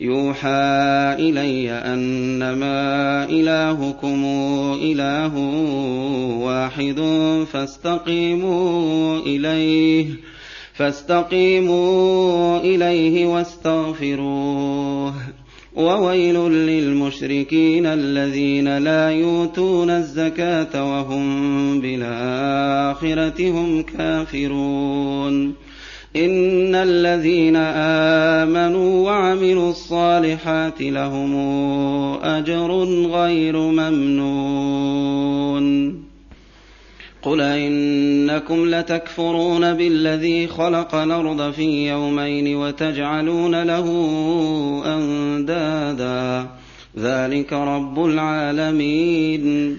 يوحى إلي أنما إلهكم إله واحد فاستقيموا إليه فاستقيموا إليه واستغفروه. وويل للمشركين الذين لا يؤتون الزكاة وهم بالآخرة هم كافرون. إن الذين آمنوا وعملوا الصالحات لهم أجر غير ممنون. قل إنكم لتكفرون بالذي خلق الأرض في يومين وتجعلون له أندادا. ذلك رب العالمين.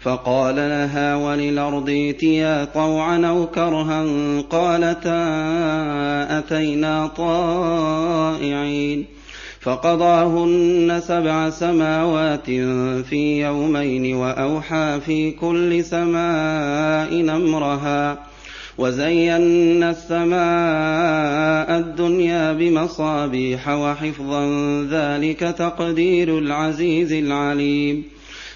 فقال لها وللأرض ائتيا طوعا أو كرها قالتا أتينا طائعين فقضاهن سبع سماوات في يومين وأوحى في كل سماء أمرها وزينا السماء الدنيا بمصابيح وحفظا ذلك تقدير العزيز العليم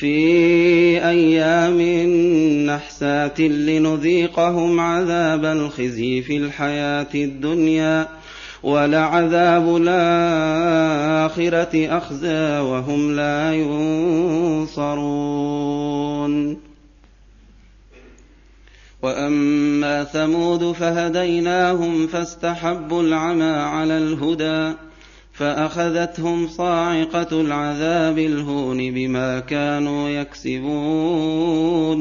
في أيام نحسات لنذيقهم عذاب الخزي في الحياة الدنيا ولعذاب الآخرة أخزى وهم لا ينصرون. وأما ثمود فهديناهم فاستحبوا العمى على الهدى فأخذتهم صاعقة العذاب الهون بما كانوا يكسبون.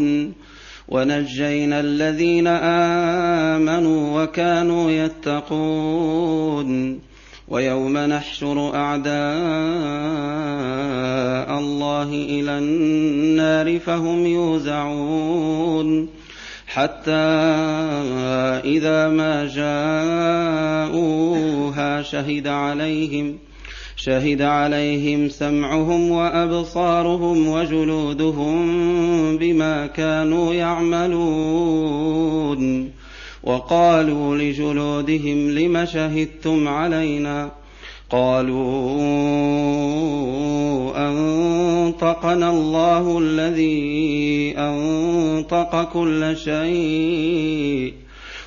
ونجينا الذين آمنوا وكانوا يتقون. ويوم نحشر أعداء الله إلى النار فهم يوزعون. حتى إذا ما شهد عليهم شهد عليهم سمعهم وأبصارهم وجلودهم بما كانوا يعملون. وقالوا لجلودهم لم شهدتم علينا؟ قالوا أنطقنا الله الذي أنطق كل شيء.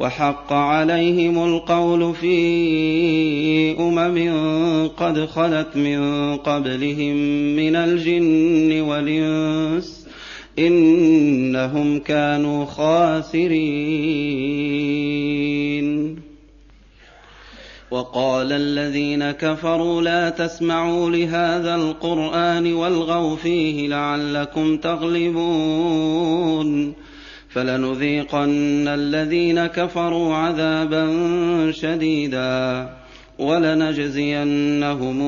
وحق عليهم القول في أمم قد خلت من قبلهم من الجن والإنس إنهم كانوا خاسرين. وقال الذين كفروا لا تسمعوا لهذا القرآن والغوا فيه لعلكم تغلبون. فلنذيقن الذين كفروا عذابا شديدا ولنجزينهم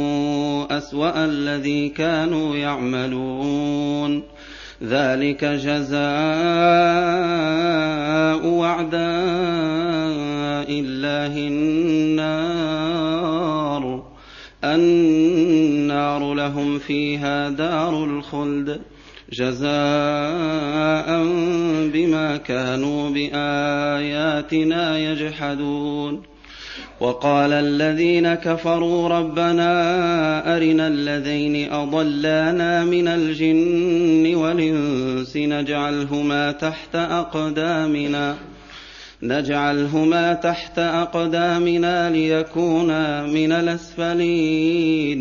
أسوأ الذي كانوا يعملون. ذلك جزاء أعداء الله النار. النار لهم فيها دار الخلد. جزاء بما كانوا بآياتنا يجحدون. وقال الذين كفروا ربنا أرنا الذين أضلانا من الجن والإنس نجعلهما تحت أقدامنا نجعلهما تحت أقدامنا ليكونا من الأسفلين.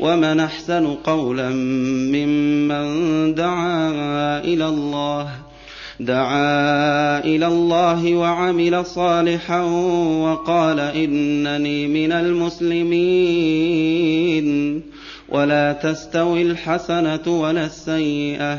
ومن أحسن قولا ممن دعا إلى الله دعا إلى الله وعمل صالحا وقال إنني من المسلمين. ولا تستوي الحسنة ولا السيئة.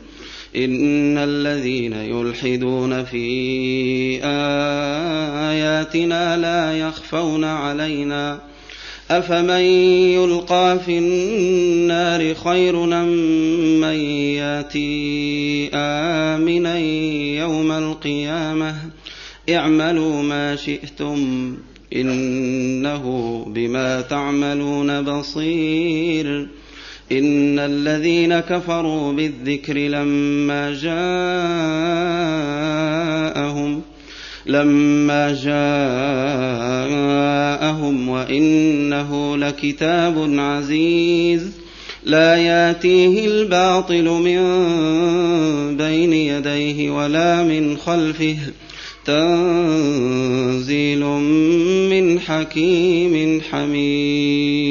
إن الذين يلحدون في آياتنا لا يخفون علينا. أفمن يلقى في النار خير من يأتي آمنا يوم القيامة؟ اعملوا ما شئتم إنه بما تعملون بصير. إن الذين كفروا بالذكر لما جاءهم لما جاءهم وإنه لكتاب عزيز لا ياتيه الباطل من بين يديه ولا من خلفه تنزيل من حكيم حميد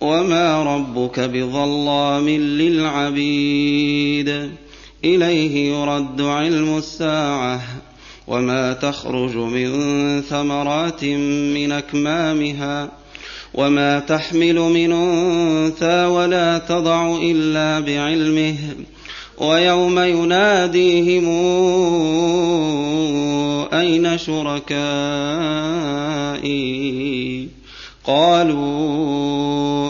وما ربك بظلام للعبيد اليه يرد علم الساعة وما تخرج من ثمرات من اكمامها وما تحمل من انثى ولا تضع الا بعلمه ويوم يناديهم اين شركائي قالوا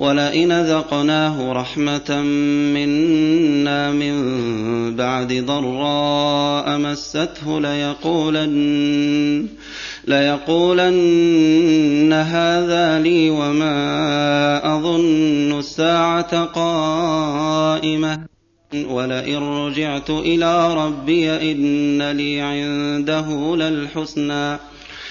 ولئن ذقناه رحمة منا من بعد ضراء مسته ليقولن ليقولن هذا لي وما أظن الساعة قائمة. ولئن رجعت إلى ربي إن لي عنده للحسنى.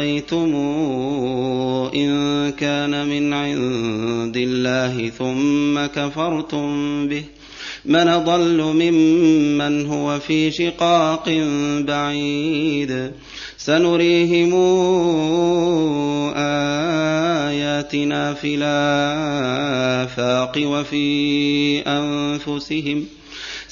رأيتم إن كان من عند الله ثم كفرتم به من ضل ممن هو في شقاق بعيد سنريهم آياتنا في الآفاق وفي أنفسهم